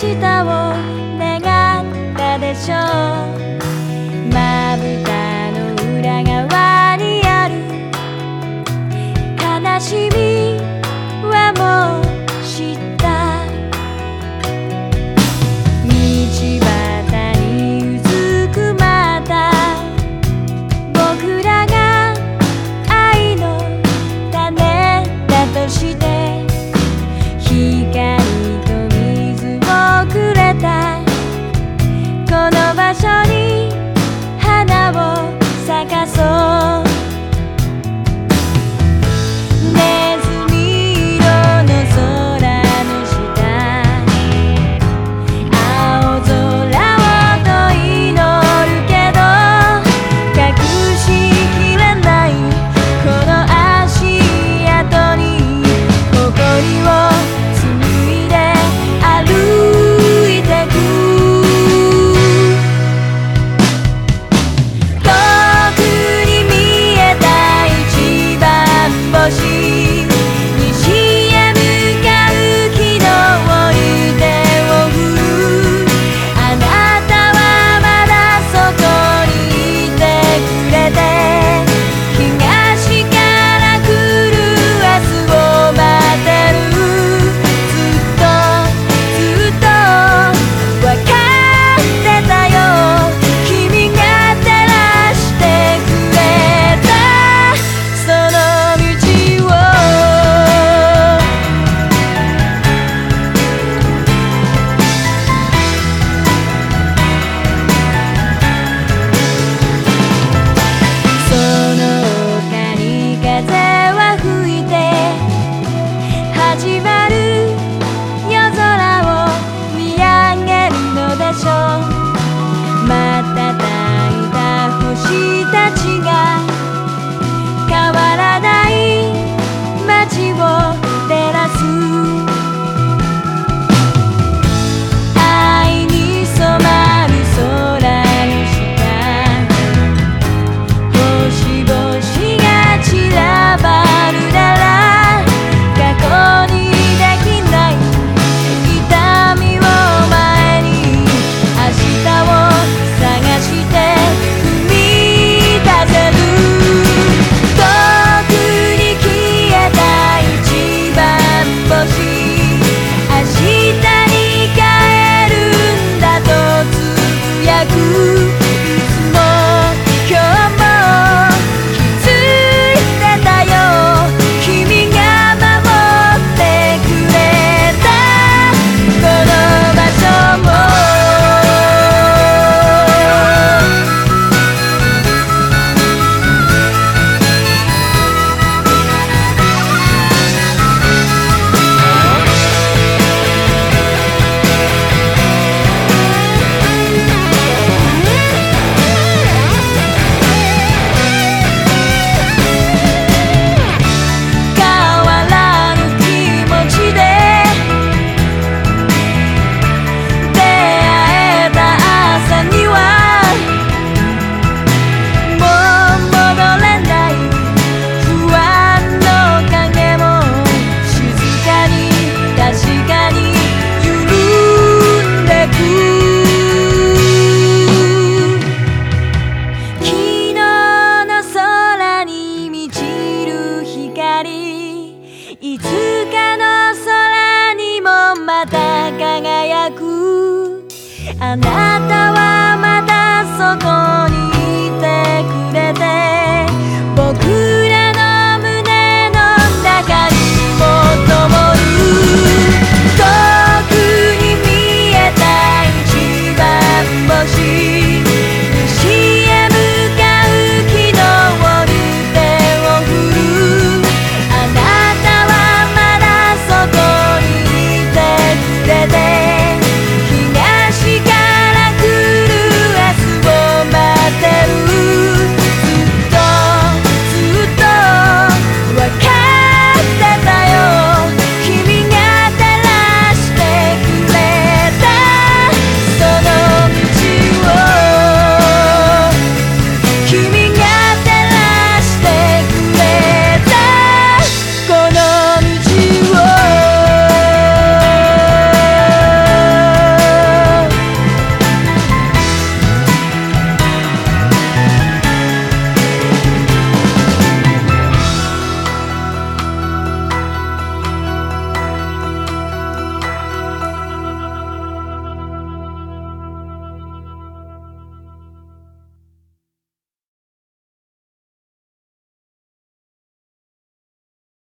明日を願ったでしょう。しい。た輝く。あなたはまたそこにいてくれて。